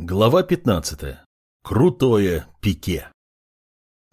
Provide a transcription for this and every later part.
Глава 15. Крутое пике.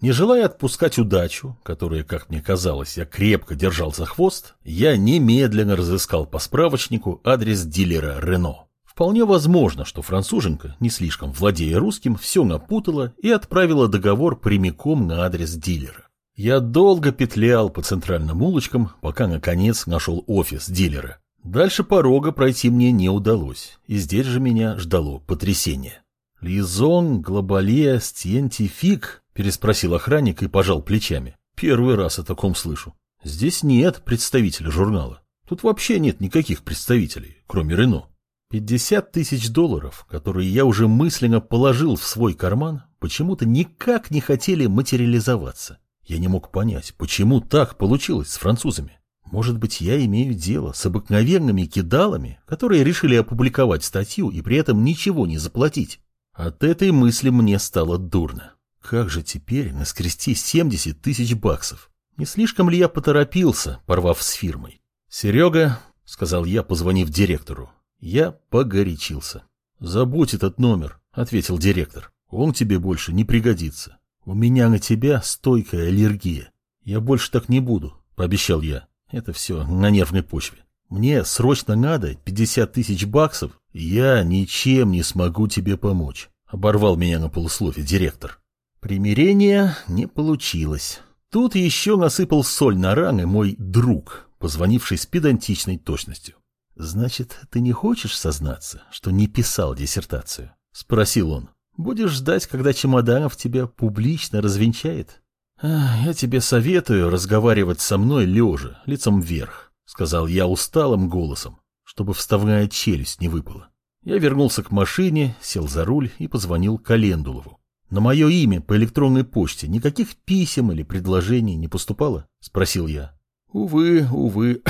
Не желая отпускать удачу, которая, как мне казалось, я крепко держал за хвост, я немедленно разыскал по справочнику адрес дилера Рено. Вполне возможно, что француженка, не слишком владея русским, все напутала и отправила договор прямиком на адрес дилера. Я долго петлял по центральным улочкам, пока, наконец, нашел офис дилера. Дальше порога пройти мне не удалось, и здесь же меня ждало потрясение. «Лизон, глобалия, стиентифик?» – переспросил охранник и пожал плечами. «Первый раз о таком слышу. Здесь нет представителя журнала. Тут вообще нет никаких представителей, кроме Рено. Пятьдесят тысяч долларов, которые я уже мысленно положил в свой карман, почему-то никак не хотели материализоваться. Я не мог понять, почему так получилось с французами. Может быть, я имею дело с обыкновенными кидалами, которые решили опубликовать статью и при этом ничего не заплатить. От этой мысли мне стало дурно. Как же теперь наскрести 70 тысяч баксов? Не слишком ли я поторопился, порвав с фирмой? «Серега», — сказал я, позвонив директору, — я погорячился. «Забудь этот номер», — ответил директор. «Он тебе больше не пригодится. У меня на тебя стойкая аллергия. Я больше так не буду», — пообещал я. Это все на нервной почве. Мне срочно надо 50 тысяч баксов, я ничем не смогу тебе помочь. Оборвал меня на полуслове директор. Примирение не получилось. Тут еще насыпал соль на раны мой друг, позвонивший с педантичной точностью. «Значит, ты не хочешь сознаться, что не писал диссертацию?» — спросил он. «Будешь ждать, когда Чемоданов тебя публично развенчает?» «Я тебе советую разговаривать со мной лежа, лицом вверх», — сказал я усталым голосом, чтобы вставная челюсть не выпала. Я вернулся к машине, сел за руль и позвонил Календулову. «На мое имя по электронной почте никаких писем или предложений не поступало?» — спросил я. «Увы, увы»,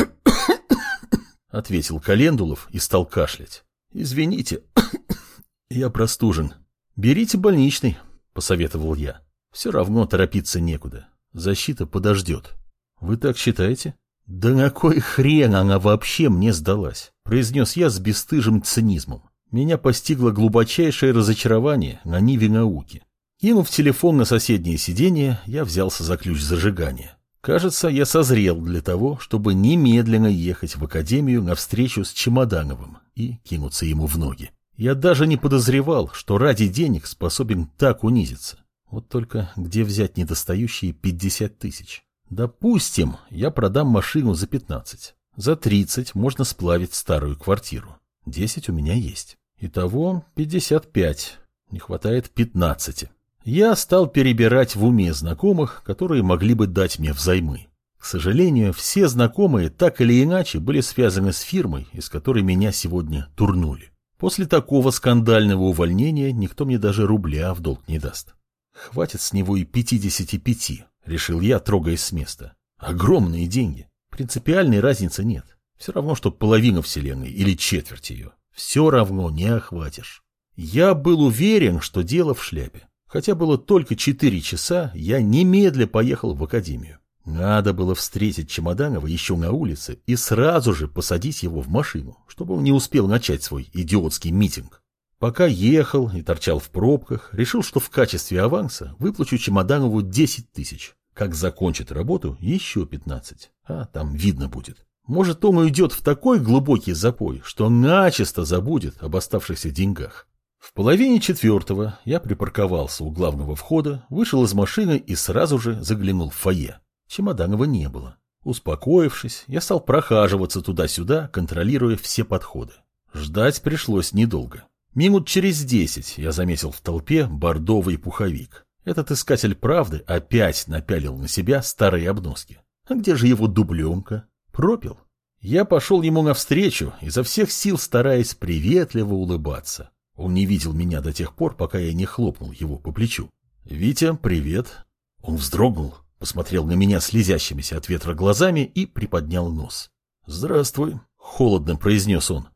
— ответил Календулов и стал кашлять. «Извините, я простужен. Берите больничный», — посоветовал я. Все равно торопиться некуда. Защита подождет. Вы так считаете? Да на кой хрен она вообще мне сдалась? Произнес я с бесстыжим цинизмом. Меня постигло глубочайшее разочарование на ниве науки. Кинув телефон на соседнее сиденье, я взялся за ключ зажигания. Кажется, я созрел для того, чтобы немедленно ехать в академию на встречу с Чемодановым и кинуться ему в ноги. Я даже не подозревал, что ради денег способен так унизиться. Вот только где взять недостающие 50 тысяч? Допустим, я продам машину за 15. За 30 можно сплавить старую квартиру. 10 у меня есть. Итого 55. Не хватает 15. Я стал перебирать в уме знакомых, которые могли бы дать мне взаймы. К сожалению, все знакомые так или иначе были связаны с фирмой, из которой меня сегодня турнули. После такого скандального увольнения никто мне даже рубля в долг не даст. Хватит с него и 55, решил я, трогаясь с места. Огромные деньги. Принципиальной разницы нет. Все равно, что половина Вселенной или четверть ее. Все равно не охватишь. Я был уверен, что дело в шляпе. Хотя было только четыре часа, я немедля поехал в академию. Надо было встретить Чемоданова еще на улице и сразу же посадить его в машину, чтобы он не успел начать свой идиотский митинг. Пока ехал и торчал в пробках, решил, что в качестве аванса выплачу Чемоданову 10 тысяч. Как закончит работу, еще 15. А там видно будет. Может, он уйдет в такой глубокий запой, что начисто забудет об оставшихся деньгах. В половине четвертого я припарковался у главного входа, вышел из машины и сразу же заглянул в фойе. Чемоданова не было. Успокоившись, я стал прохаживаться туда-сюда, контролируя все подходы. Ждать пришлось недолго. Минут через десять я заметил в толпе бордовый пуховик. Этот искатель правды опять напялил на себя старые обноски. А где же его дубленка? Пропил. Я пошел ему навстречу, изо всех сил стараясь приветливо улыбаться. Он не видел меня до тех пор, пока я не хлопнул его по плечу. «Витя, привет!» Он вздрогнул, посмотрел на меня слезящимися от ветра глазами и приподнял нос. «Здравствуй!» — холодно произнес он.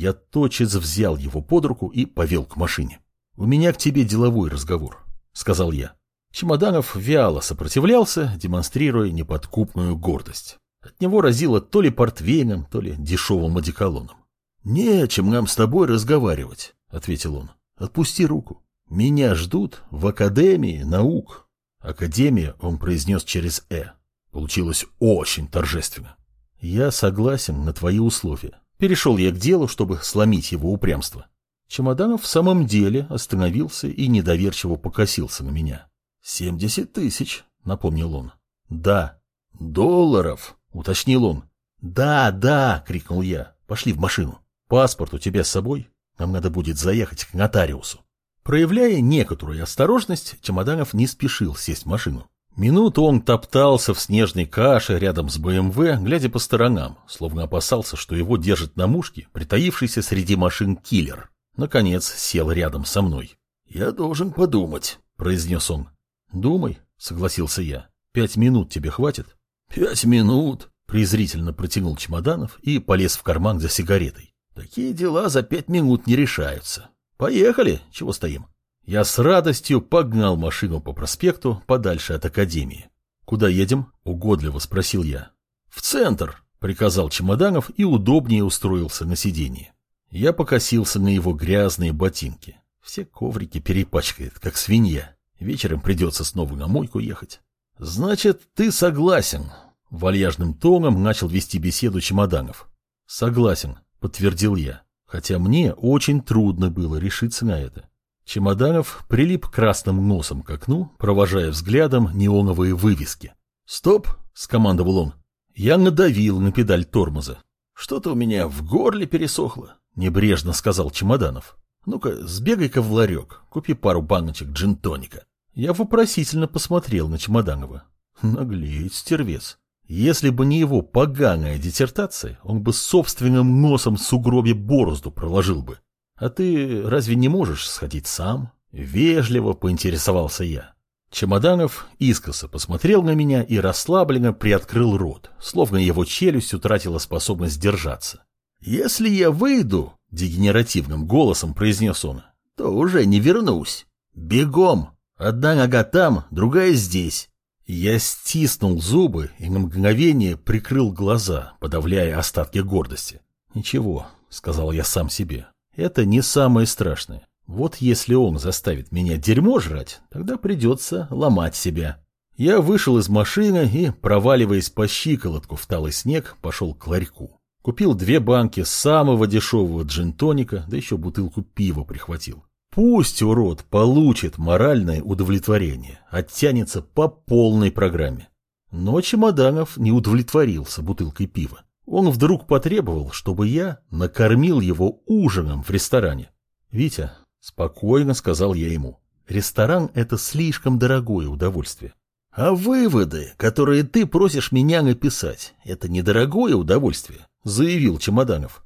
Я тотчас взял его под руку и повел к машине. «У меня к тебе деловой разговор», — сказал я. Чемоданов вяло сопротивлялся, демонстрируя неподкупную гордость. От него разило то ли портвейном, то ли дешевым одеколоном. «Не о чем нам с тобой разговаривать», — ответил он. Отпусти руку. Меня ждут в Академии наук. Академия он произнес через «э». Получилось очень торжественно. Я согласен на твои условия. Перешел я к делу, чтобы сломить его упрямство. Чемоданов в самом деле остановился и недоверчиво покосился на меня. «Семьдесят тысяч», — напомнил он. «Да». «Долларов», — уточнил он. «Да, да», — крикнул я. «Пошли в машину. Паспорт у тебя с собой? Нам надо будет заехать к нотариусу». Проявляя некоторую осторожность, Чемоданов не спешил сесть в машину. Минуту он топтался в снежной каше рядом с БМВ, глядя по сторонам, словно опасался, что его держит на мушке притаившийся среди машин киллер. Наконец сел рядом со мной. «Я должен подумать», — произнес он. «Думай», — согласился я. «Пять минут тебе хватит?» «Пять минут», — презрительно протянул Чемоданов и полез в карман за сигаретой. «Такие дела за пять минут не решаются. Поехали, чего стоим?» Я с радостью погнал машину по проспекту подальше от академии. «Куда едем?» — угодливо спросил я. «В центр», — приказал Чемоданов и удобнее устроился на сиденье. Я покосился на его грязные ботинки. Все коврики перепачкает, как свинья. Вечером придется снова на мойку ехать. «Значит, ты согласен?» Вальяжным тоном начал вести беседу Чемоданов. «Согласен», — подтвердил я, хотя мне очень трудно было решиться на это. Чемоданов прилип красным носом к окну, провожая взглядом неоновые вывески. «Стоп!» — скомандовал он. Я надавил на педаль тормоза. «Что-то у меня в горле пересохло», — небрежно сказал Чемоданов. «Ну-ка, сбегай-ка в ларек, купи пару баночек джин-тоника». Я вопросительно посмотрел на Чемоданова. Наглеет стервец. Если бы не его поганая диссертация, он бы собственным носом сугробе борозду проложил бы. А ты разве не можешь сходить сам? Вежливо поинтересовался я. Чемоданов искоса посмотрел на меня и расслабленно приоткрыл рот, словно его челюсть утратила способность держаться. «Если я выйду», — дегенеративным голосом произнес он, — «то уже не вернусь. Бегом!» Одна нога там, другая здесь. Я стиснул зубы и на мгновение прикрыл глаза, подавляя остатки гордости. «Ничего», — сказал я сам себе, — «это не самое страшное. Вот если он заставит меня дерьмо жрать, тогда придется ломать себя». Я вышел из машины и, проваливаясь по щиколотку в талый снег, пошел к ларьку. Купил две банки самого дешевого джин-тоника, да еще бутылку пива прихватил. Пусть урод получит моральное удовлетворение, оттянется по полной программе. Но Чемоданов не удовлетворился бутылкой пива. Он вдруг потребовал, чтобы я накормил его ужином в ресторане. «Витя», — спокойно сказал я ему, — «ресторан — это слишком дорогое удовольствие. А выводы, которые ты просишь меня написать, это недорогое удовольствие», — заявил Чемоданов.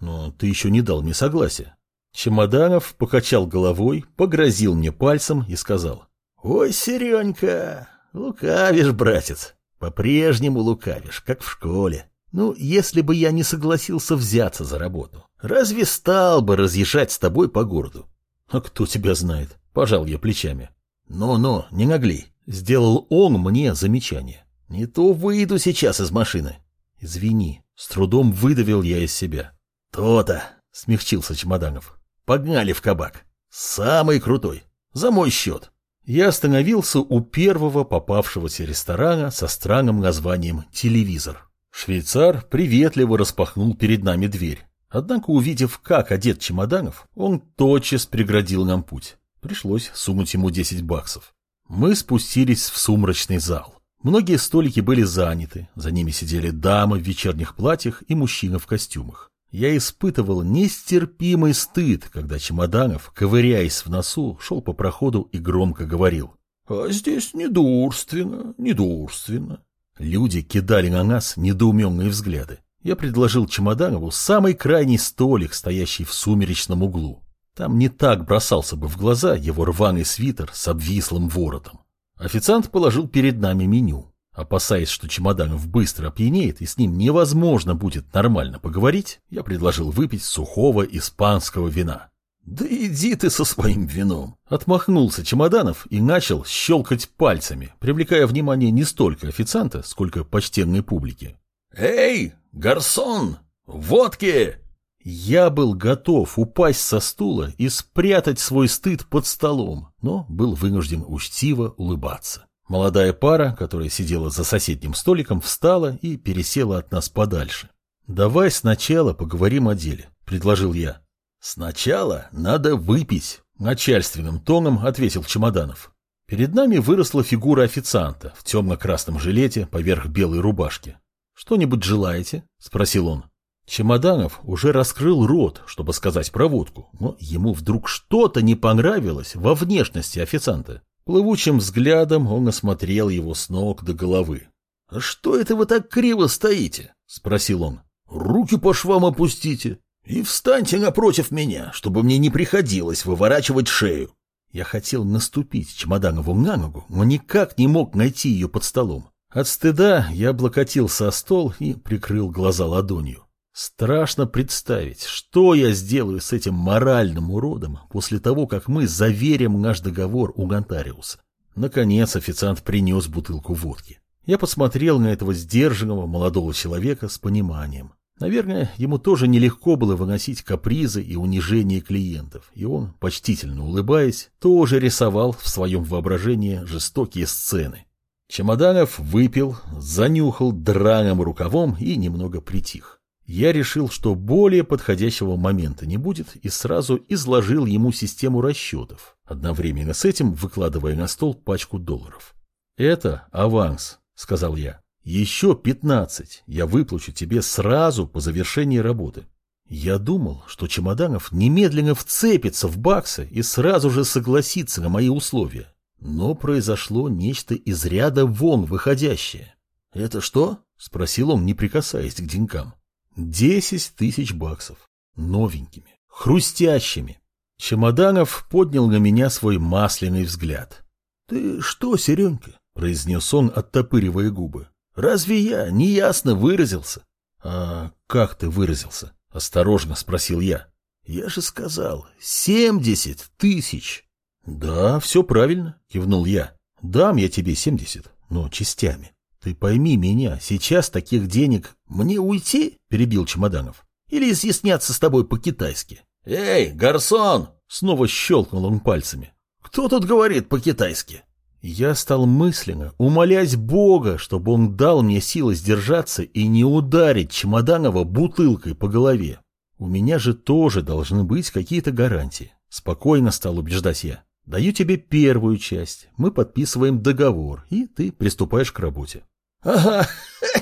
«Но ты еще не дал мне согласия». Чемоданов покачал головой, погрозил мне пальцем и сказал. «Ой, Серенька, лукавишь, братец, по-прежнему лукавишь, как в школе. Ну, если бы я не согласился взяться за работу, разве стал бы разъезжать с тобой по городу? А кто тебя знает? Пожал я плечами. Ну-ну, не нагли. Сделал он мне замечание. Не то выйду сейчас из машины. Извини, с трудом выдавил я из себя. То-то, смягчился Чемоданов. Погнали в кабак. Самый крутой. За мой счет. Я остановился у первого попавшегося ресторана со странным названием «Телевизор». Швейцар приветливо распахнул перед нами дверь. Однако, увидев, как одет Чемоданов, он тотчас преградил нам путь. Пришлось сунуть ему 10 баксов. Мы спустились в сумрачный зал. Многие столики были заняты, за ними сидели дамы в вечерних платьях и мужчины в костюмах. Я испытывал нестерпимый стыд, когда Чемоданов, ковыряясь в носу, шел по проходу и громко говорил. «А здесь недурственно, недурственно». Люди кидали на нас недоуменные взгляды. Я предложил Чемоданову самый крайний столик, стоящий в сумеречном углу. Там не так бросался бы в глаза его рваный свитер с обвислым воротом. Официант положил перед нами меню. Опасаясь, что Чемоданов быстро опьянеет и с ним невозможно будет нормально поговорить, я предложил выпить сухого испанского вина. «Да иди ты со своим вином!» Отмахнулся Чемоданов и начал щелкать пальцами, привлекая внимание не столько официанта, сколько почтенной публики. «Эй, гарсон! Водки!» Я был готов упасть со стула и спрятать свой стыд под столом, но был вынужден учтиво улыбаться. Молодая пара, которая сидела за соседним столиком, встала и пересела от нас подальше. «Давай сначала поговорим о деле», — предложил я. «Сначала надо выпить», — начальственным тоном ответил Чемоданов. Перед нами выросла фигура официанта в темно-красном жилете поверх белой рубашки. «Что-нибудь желаете?» — спросил он. Чемоданов уже раскрыл рот, чтобы сказать проводку, но ему вдруг что-то не понравилось во внешности официанта. Плывучим взглядом он осмотрел его с ног до головы. — А что это вы так криво стоите? — спросил он. — Руки по швам опустите и встаньте напротив меня, чтобы мне не приходилось выворачивать шею. Я хотел наступить Чемоданову на ногу, но никак не мог найти ее под столом. От стыда я облокотился о стол и прикрыл глаза ладонью. Страшно представить, что я сделаю с этим моральным уродом после того, как мы заверим наш договор у Гонтариуса. Наконец официант принес бутылку водки. Я посмотрел на этого сдержанного молодого человека с пониманием. Наверное, ему тоже нелегко было выносить капризы и унижение клиентов, и он, почтительно улыбаясь, тоже рисовал в своем воображении жестокие сцены. Чемоданов выпил, занюхал драным рукавом и немного притих. Я решил, что более подходящего момента не будет, и сразу изложил ему систему расчетов, одновременно с этим выкладывая на стол пачку долларов. «Это аванс», — сказал я. «Еще пятнадцать я выплачу тебе сразу по завершении работы». Я думал, что Чемоданов немедленно вцепится в баксы и сразу же согласится на мои условия. Но произошло нечто из ряда вон выходящее. «Это что?» — спросил он, не прикасаясь к деньгам. Десять тысяч баксов. Новенькими. Хрустящими. Чемоданов поднял на меня свой масляный взгляд. — Ты что, Серенька? — произнес он, оттопыривая губы. — Разве я неясно выразился? — А как ты выразился? — осторожно спросил я. — Я же сказал, семьдесят тысяч. — Да, все правильно, — кивнул я. — Дам я тебе семьдесят, но частями. «Ты пойми меня, сейчас таких денег...» «Мне уйти?» — перебил Чемоданов. «Или изъясняться с тобой по-китайски?» «Эй, гарсон!» — снова щелкнул он пальцами. «Кто тут говорит по-китайски?» Я стал мысленно умолять Бога, чтобы он дал мне силы сдержаться и не ударить Чемоданова бутылкой по голове. У меня же тоже должны быть какие-то гарантии. Спокойно стал убеждать я. Даю тебе первую часть, мы подписываем договор, и ты приступаешь к работе. «Ага!»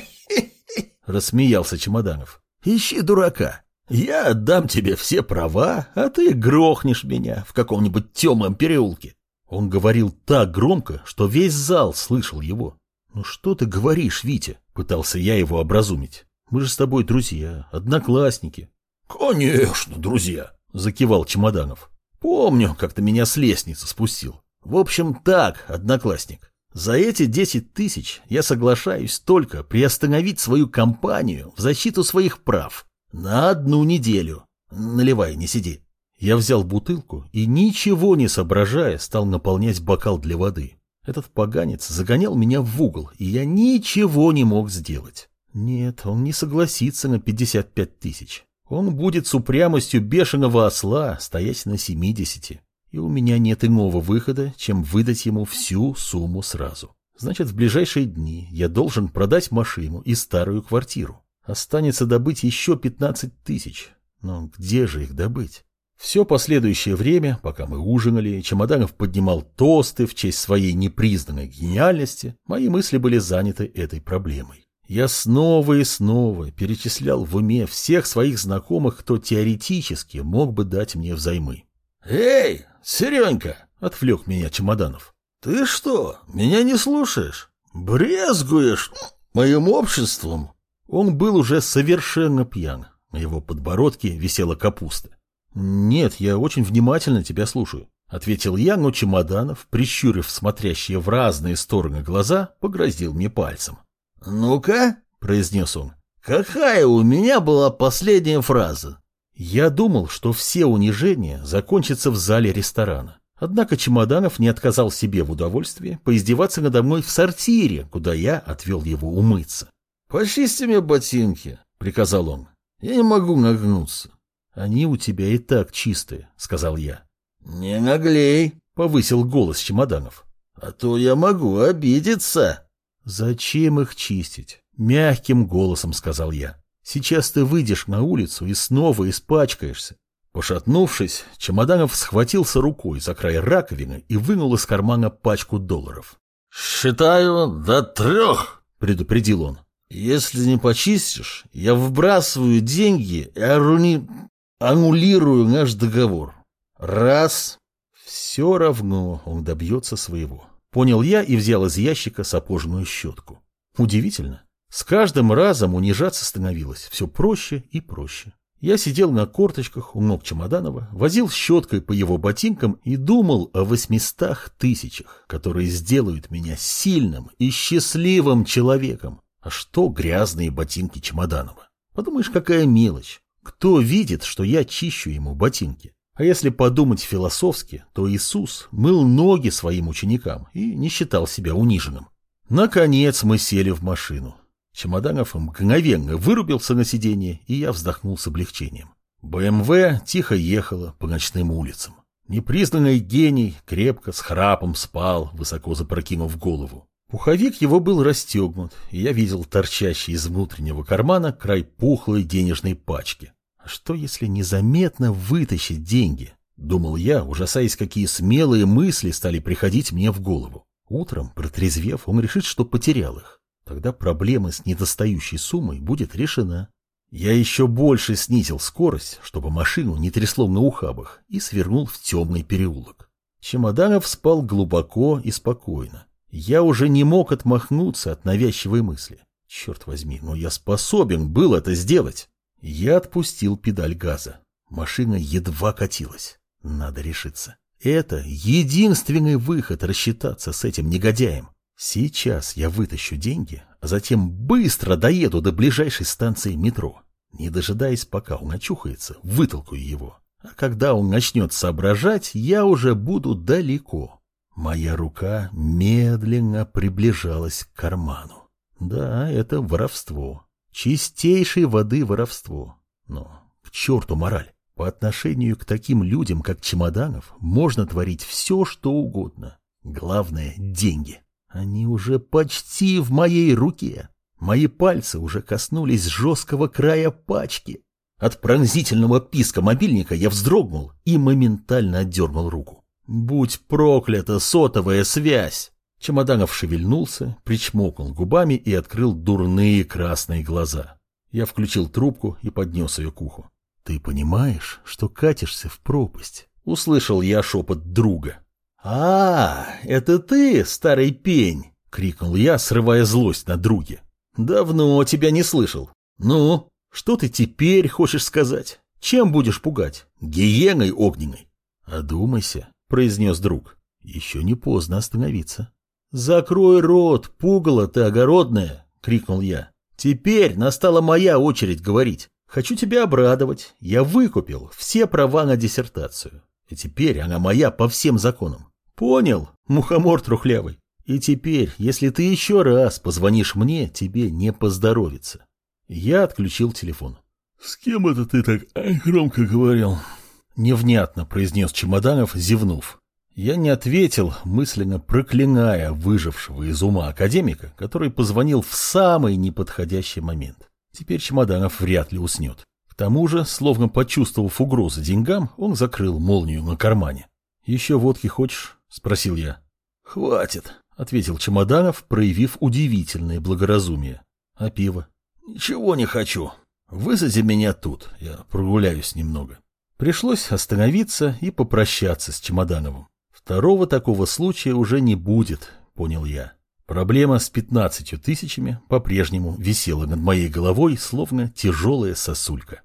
— рассмеялся Чемоданов. «Ищи дурака. Я отдам тебе все права, а ты грохнешь меня в каком-нибудь темном переулке». Он говорил так громко, что весь зал слышал его. «Ну что ты говоришь, Витя?» — пытался я его образумить. «Мы же с тобой друзья, одноклассники». «Конечно, друзья!» — закивал Чемоданов. «Помню, как ты меня с лестницы спустил. В общем, так, одноклассник. За эти 10 тысяч я соглашаюсь только приостановить свою кампанию в защиту своих прав. На одну неделю. Наливай, не сиди. Я взял бутылку и, ничего не соображая, стал наполнять бокал для воды. Этот поганец загонял меня в угол, и я ничего не мог сделать. Нет, он не согласится на 55 тысяч. Он будет с упрямостью бешеного осла стоять на 70 и у меня нет иного выхода, чем выдать ему всю сумму сразу. Значит, в ближайшие дни я должен продать машину и старую квартиру. Останется добыть еще 15 тысяч. Но где же их добыть? Все последующее время, пока мы ужинали, Чемоданов поднимал тосты в честь своей непризнанной гениальности, мои мысли были заняты этой проблемой. Я снова и снова перечислял в уме всех своих знакомых, кто теоретически мог бы дать мне взаймы. «Эй, Серенька!» — отвлек меня Чемоданов. «Ты что, меня не слушаешь? Брезгуешь моим обществом?» Он был уже совершенно пьян. На его подбородке висела капуста. «Нет, я очень внимательно тебя слушаю», — ответил я, но Чемоданов, прищурив смотрящие в разные стороны глаза, погрозил мне пальцем. «Ну-ка», — произнес он, — «какая у меня была последняя фраза? Я думал, что все унижения закончатся в зале ресторана. Однако Чемоданов не отказал себе в удовольствии поиздеваться надо мной в сортире, куда я отвел его умыться. «Почисти мне ботинки», — приказал он. «Я не могу нагнуться». Они у тебя и так чистые, сказал я. Не наглей, повысил голос чемоданов. А то я могу обидеться. Зачем их чистить? Мягким голосом сказал я. Сейчас ты выйдешь на улицу и снова испачкаешься. Пошатнувшись, Чемоданов схватился рукой за край раковины и вынул из кармана пачку долларов. «Считаю до трех», — предупредил он. «Если не почистишь, я вбрасываю деньги и аруни... аннулирую наш договор. Раз». Все равно он добьется своего. Понял я и взял из ящика сапожную щетку. Удивительно. С каждым разом унижаться становилось все проще и проще. Я сидел на корточках у ног Чемоданова, возил щеткой по его ботинкам и думал о восьмистах тысячах, которые сделают меня сильным и счастливым человеком. А что грязные ботинки Чемоданова? Подумаешь, какая мелочь. Кто видит, что я чищу ему ботинки? А если подумать философски, то Иисус мыл ноги своим ученикам и не считал себя униженным. Наконец мы сели в машину. Чемоданов мгновенно вырубился на сиденье, и я вздохнул с облегчением. БМВ тихо ехала по ночным улицам. Непризнанный гений крепко с храпом спал, высоко запрокинув голову. Пуховик его был расстегнут, и я видел торчащий из внутреннего кармана край пухлой денежной пачки. А что, если незаметно вытащить деньги? Думал я, ужасаясь, какие смелые мысли стали приходить мне в голову. Утром, протрезвев, он решит, что потерял их. Тогда проблема с недостающей суммой будет решена. Я еще больше снизил скорость, чтобы машину не трясло на ухабах, и свернул в темный переулок. Чемоданов спал глубоко и спокойно. Я уже не мог отмахнуться от навязчивой мысли. Черт возьми, но я способен был это сделать. Я отпустил педаль газа. Машина едва катилась. Надо решиться. Это единственный выход рассчитаться с этим негодяем. Сейчас я вытащу деньги, а затем быстро доеду до ближайшей станции метро. Не дожидаясь, пока он очухается, вытолкаю его. А когда он начнет соображать, я уже буду далеко. Моя рука медленно приближалась к карману. Да, это воровство. Чистейшей воды воровство. Но к черту мораль. По отношению к таким людям, как Чемоданов, можно творить все, что угодно. Главное – деньги. Они уже почти в моей руке. Мои пальцы уже коснулись жесткого края пачки. От пронзительного писка мобильника я вздрогнул и моментально отдернул руку. Будь проклята сотовая связь! Чемоданов шевельнулся, причмокнул губами и открыл дурные красные глаза. Я включил трубку и поднес ее к уху. «Ты понимаешь, что катишься в пропасть?» Услышал я шепот друга. «А, это ты, старый пень!» — крикнул я, срывая злость на друге. «Давно тебя не слышал. Ну, что ты теперь хочешь сказать? Чем будешь пугать? Гиеной огненной?» «Одумайся», — произнес друг. «Еще не поздно остановиться». «Закрой рот, пугало ты огородное!» — крикнул я. «Теперь настала моя очередь говорить. Хочу тебя обрадовать. Я выкупил все права на диссертацию. И теперь она моя по всем законам. Понял, мухомор трухлявый. И теперь, если ты еще раз позвонишь мне, тебе не поздоровится. Я отключил телефон. «С кем это ты так громко говорил?» Невнятно произнес Чемоданов, зевнув. Я не ответил, мысленно проклиная выжившего из ума академика, который позвонил в самый неподходящий момент. Теперь Чемоданов вряд ли уснет. К тому же, словно почувствовав угрозу деньгам, он закрыл молнию на кармане. «Еще водки хочешь?» — спросил я. «Хватит», — ответил Чемоданов, проявив удивительное благоразумие. «А пиво?» «Ничего не хочу. Высади меня тут, я прогуляюсь немного». Пришлось остановиться и попрощаться с Чемодановым. Второго такого случая уже не будет, понял я. Проблема с пятнадцатью тысячами по-прежнему висела над моей головой, словно тяжелая сосулька.